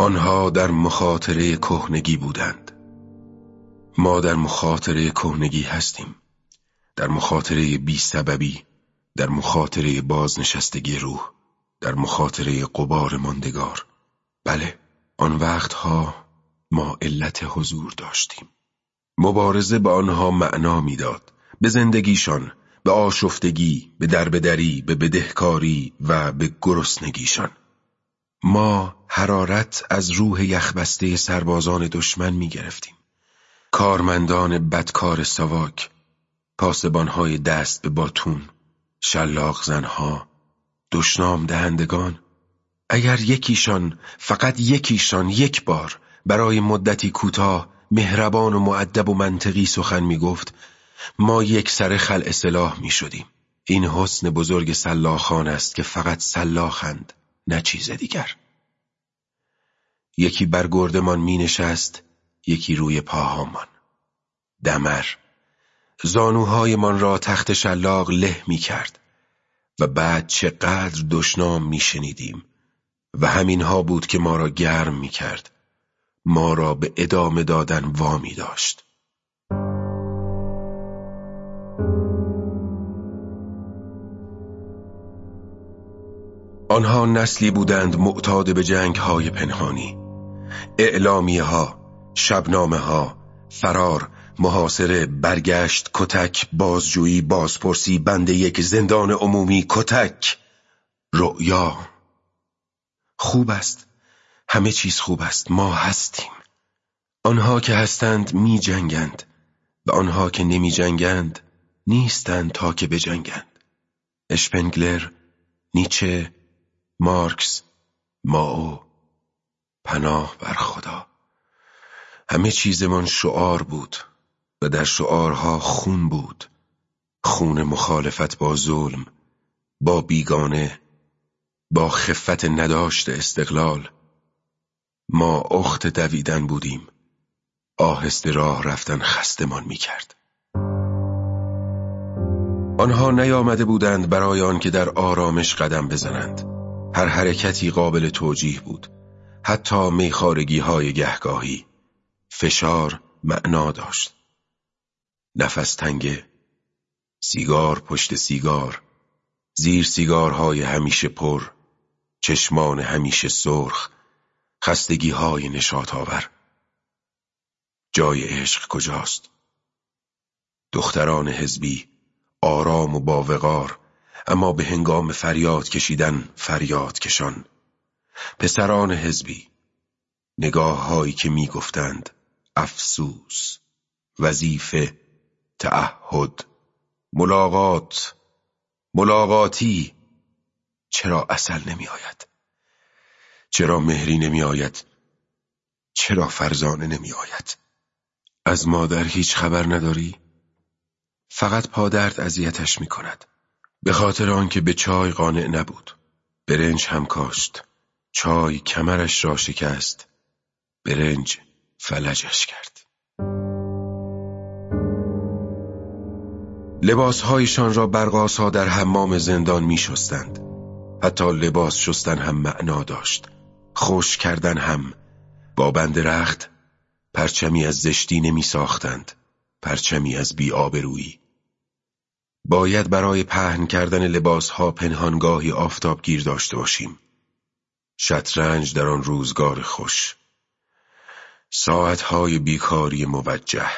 آنها در مخاطره کهنگی بودند. ما در مخاطره کهنگی هستیم. در مخاطره بی سببی در مخاطره بازنشستگی روح در مخاطره قبار ماندگار. بله آن وقتها ما علت حضور داشتیم. مبارزه به آنها معنا می‌داد. به زندگیشان به آشفتگی به دربدری به بدهکاری و به گرسنگیشان. ما حرارت از روح یخبسته سربازان دشمن می گرفتیم کارمندان بدکار سواک پاسبانهای دست به باتون شلاق زنها دشنام دهندگان اگر یکیشان فقط یکیشان یک بار برای مدتی کوتاه مهربان و معدب و منطقی سخن می گفت ما یک سر خل اصلاح می شدیم این حسن بزرگ سلاخان است که فقط سلاخند. نه چیز دیگر. یکی بر گردمان می نشست یکی روی پاهامان. دمر زانوهایمان را تخت شلاق له می کرد و بعد چقدر دشنام می شنیدیم و همینها بود که ما را گرم می کرد ما را به ادامه دادن وامی داشت. آنها نسلی بودند معتاد به جنگ های پنهانی. اعلامیه ها شبنامه ها فرار محاصره برگشت کتک بازجویی بازپرسی بند یک زندان عمومی کتک. رؤیا. خوب است. همه چیز خوب است. ما هستیم. آنها که هستند می جنگند. و آنها که نمی جنگند نیستند تا که بجنگند. اشپنگلر نیچه مارکس ماو پناه بر خدا. همه چیزمان شعار بود و در شعارها خون بود. خون مخالفت با ظلم با بیگانه با خفت نداشت استقلال. ما اخت دویدن بودیم. آهسته راه رفتن خستمان می کرد آنها نیامده بودند برای آن که در آرامش قدم بزنند. هر حرکتی قابل توجیه بود. حتی میخارگی های گهگاهی. فشار معنا داشت. نفس تنگه. سیگار پشت سیگار. زیر سیگارهای همیشه پر. چشمان همیشه سرخ. خستگی های نشاط آور. جای عشق کجاست؟ دختران حزبی. آرام و باوقار اما به هنگام فریاد کشیدن فریاد کشان. پسران حزبی نگاه هایی که می گفتند افسوس وظیفه تعهد ملاقات ملاقاتی. چرا اصل نمی آید چرا مهری نمی آید چرا فرزانه نمی آید از مادر هیچ خبر نداری؟ فقط پادرد اذیتش می کند به خاطر آنکه به چای قانع نبود. برنج هم کاشت. چای کمرش را شکست. برنج فلجش کرد. لباسهایشان را برقاسا در حمام زندان می شستند. حتی لباس شستن هم معنا داشت. خوش کردن هم. با بند رخت پرچمی از زشتی نمی ساختند. پرچمی از بی آبرویی باید برای پهن کردن لباسها پنهانگاهی آفتابگیر داشته باشیم. شطرنج در آن روزگار خوش. ساعتهای بیکاری موجه.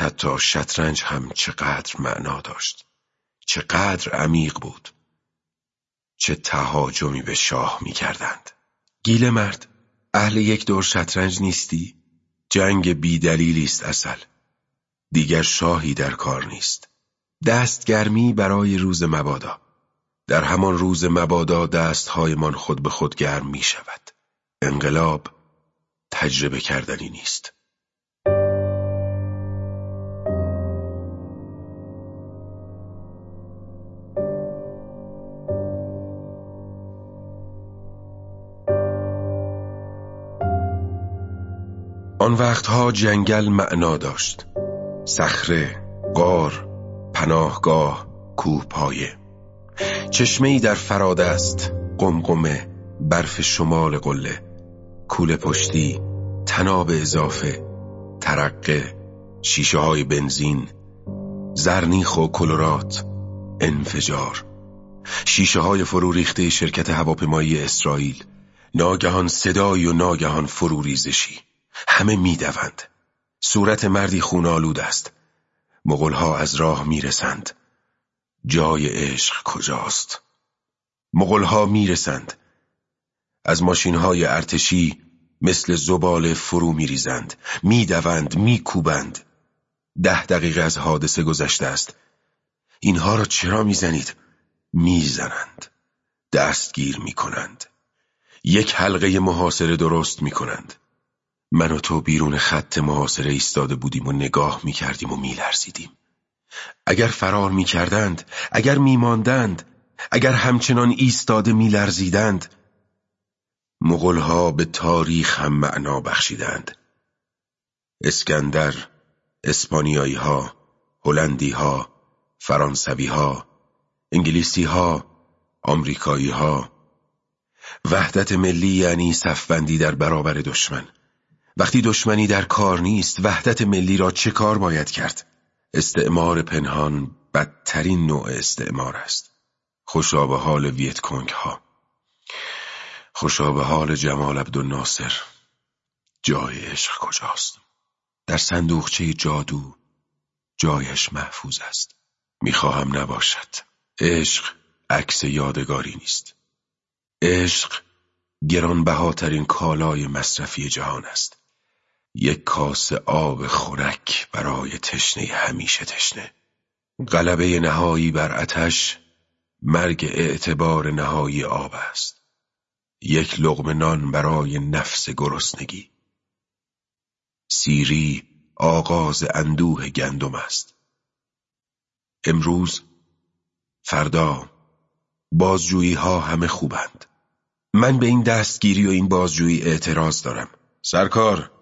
حتی شطرنج هم چقدر معنا داشت. چقدر عمیق بود. چه تهاجمی به شاه می کردند گیل مرد اهل یک دور شطرنج نیستی؟ جنگ بیدلیلی است اصل. دیگر شاهی در کار نیست. دستگرمی برای روز مبادا. در همان روز مبادا دستهایمان خود به خود گرم می شود. انقلاب تجربه کردنی نیست. آن وقتها جنگل معنا داشت. صخره، غار، پناهگاه، کوه پایه چشمه ای در فراد است قمقمه برف شمال قله. کوله پشتی تناب اضافه ترقه شیشه های بنزین زرنیخ و کلورات انفجار. شیشه های فرو ریخته شرکت هواپیمایی اسرائیل. ناگهان صدایی و ناگهان فروریزشی. همه می‌دوند. صورت مردی خونالود است. مغلها از راه می‌رسند. جای عشق کجاست؟ مغلها می‌رسند. از ماشینهای ارتشی مثل زبال فرو میریزند. می‌دوند میکوبند. ده دقیقه از حادثه گذشته است. اینها را چرا می‌زنید؟ می‌زنند. دستگیر می‌کنند. یک حلقه محاصره درست می‌کنند. من و تو بیرون خط محاصره ایستاده بودیم و نگاه می‌کردیم و میلرزیدیم. اگر فرار می‌کردند اگر میماندند اگر همچنان ایستاده میلرزیدند مغلها به تاریخ هم معنا بخشیدند. اسکندر اسپانیایی ها هلندی ها فرانسوی وحدت ملی یعنی صفبندی در برابر دشمن. وقتی دشمنی در کار نیست وحدت ملی را چه کار باید کرد؟ استعمار پنهان بدترین نوع استعمار است. خوشا به حال ویتکونگ ها خوشا به حال جمال عبدالناصر. جای عشق کجاست؟ در صندوقچه جادو جایش محفوظ است. می‌خواهم نباشد. عشق عکس یادگاری نیست. عشق گرانبهاترین کالای مصرفی جهان است. یک کاسه آب خورک برای تشنه همیشه تشنه. غلبه نهایی بر آتش مرگ اعتبار نهایی آب است. یک لغم نان برای نفس گرسنگی. سیری آغاز اندوه گندم است. امروز فردا بازجویی ها همه خوبند. من به این دستگیری و این بازجویی اعتراض دارم. سرکار!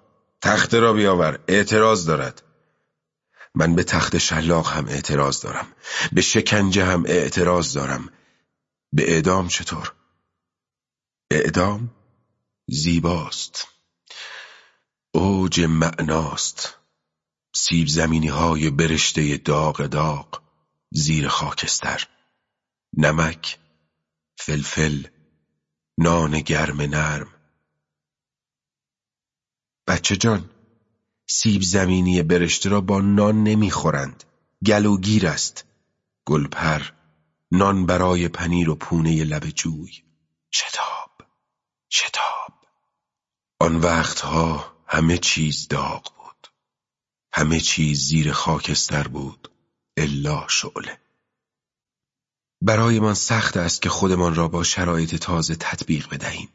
تخته را بیاور اعتراض دارد. من به تخت شلاق هم اعتراض دارم. به شکنجه هم اعتراض دارم. به اعدام چطور؟ اعدام زیباست. اوج معناست. سیب زمینی های برشته داغ داغ زیر خاکستر. نمک فلفل نان گرم نرم. بچه جان سیب زمینی برشته را با نان نمی‌خورند. گلوگیر است. گلپر نان برای پنیر و پونه لب جوی. شتاب شتاب آن وقتها همه چیز داغ بود. همه چیز زیر خاکستر بود. الا شعله. برایمان سخت است که خودمان را با شرایط تازه تطبیق بدهیم.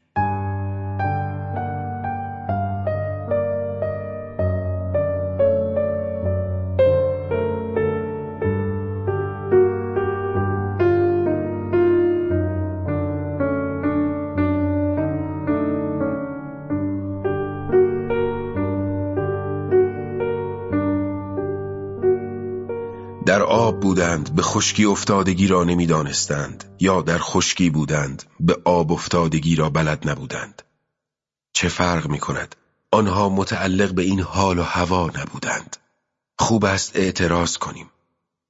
در آب بودند به خشکی افتادگی را نمی‌دانستند یا در خشکی بودند به آب افتادگی را بلد نبودند چه فرق می کند؟ آنها متعلق به این حال و هوا نبودند خوب است اعتراض کنیم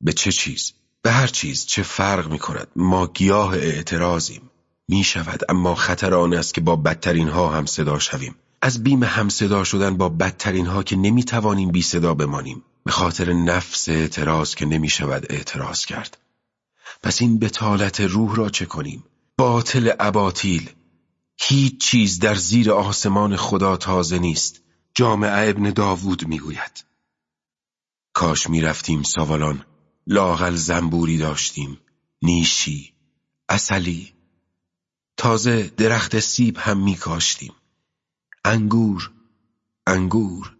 به چه چیز؟ به هر چیز چه فرق می کند؟ ما گیاه اعتراضیم می شود اما خطر آن است که با بدترین ها هم صدا شویم از بیم هم صدا شدن با بدترین ها که نمی توانیم بی صدا بمانیم. به خاطر نفس اعتراض که نمی شود اعتراض کرد. پس این بتالت روح را چه کنیم؟ باطل اباطیل. هیچ چیز در زیر آسمان خدا تازه نیست. جامعه ابن داوود می‌گوید. کاش می‌رفتیم سوالان لاغل زنبوری داشتیم. نیشی. اصلی. تازه درخت سیب هم میکاشتیم. انگور. انگور.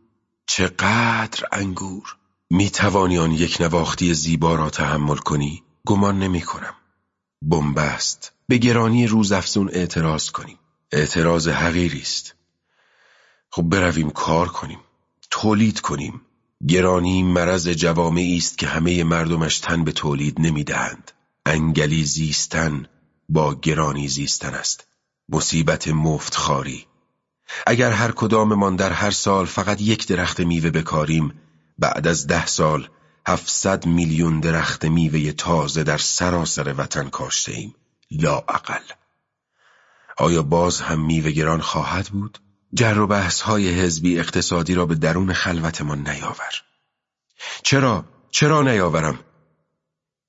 چقدر انگور. می توانی آن یک نواختی زیبا را تحمل کنی؟ گمان نمی کنم بنبست. به گرانی روزافزون اعتراض کنیم. اعتراض حقیری است. خب برویم کار کنیم. تولید کنیم. گرانی مرض جوامعی است که همه مردمش تن به تولید نمی‌دهند. انگلی زیستن با گرانی زیستن است. مصیبت مفتخاری. اگر هر کداممان در هر سال فقط یک درخت میوه بکاریم بعد از ده سال هفتصد میلیون درخت میوه تازه در سراسر وطن کاشته ایم لا اقل آیا باز هم میوه گران خواهد بود؟ جر و بحث های حزبی اقتصادی را به درون خلوتمان نیاور چرا؟ چرا نیاورم؟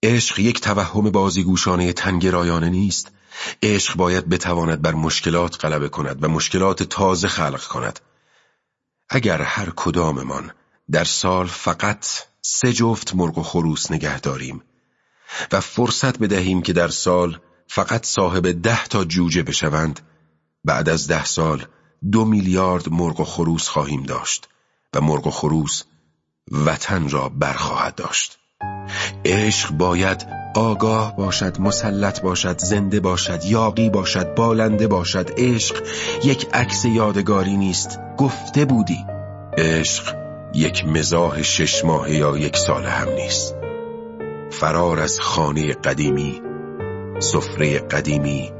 عشق یک توهم بازیگوشانه تنگرایانه نیست عشق باید بتواند بر مشکلات غلبه کند و مشکلات تازه خلق کند. اگر هر کداممان در سال فقط سه جفت مرغ و خروس نگه داریم و فرصت بدهیم که در سال فقط صاحب ده تا جوجه بشوند بعد از ده سال دو میلیارد مرغ و خروس خواهیم داشت و مرغ و خروس وطن را برخواهد داشت. عشق باید آگاه باشد مسلط باشد زنده باشد یاقی باشد بالنده باشد. عشق یک عکس یادگاری نیست. گفته بودی. عشق یک مزاح شش ماه یا یک سال هم نیست. فرار از خانه قدیمی سفره قدیمی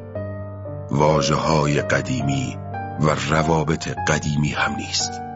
واجه های قدیمی و روابط قدیمی هم نیست.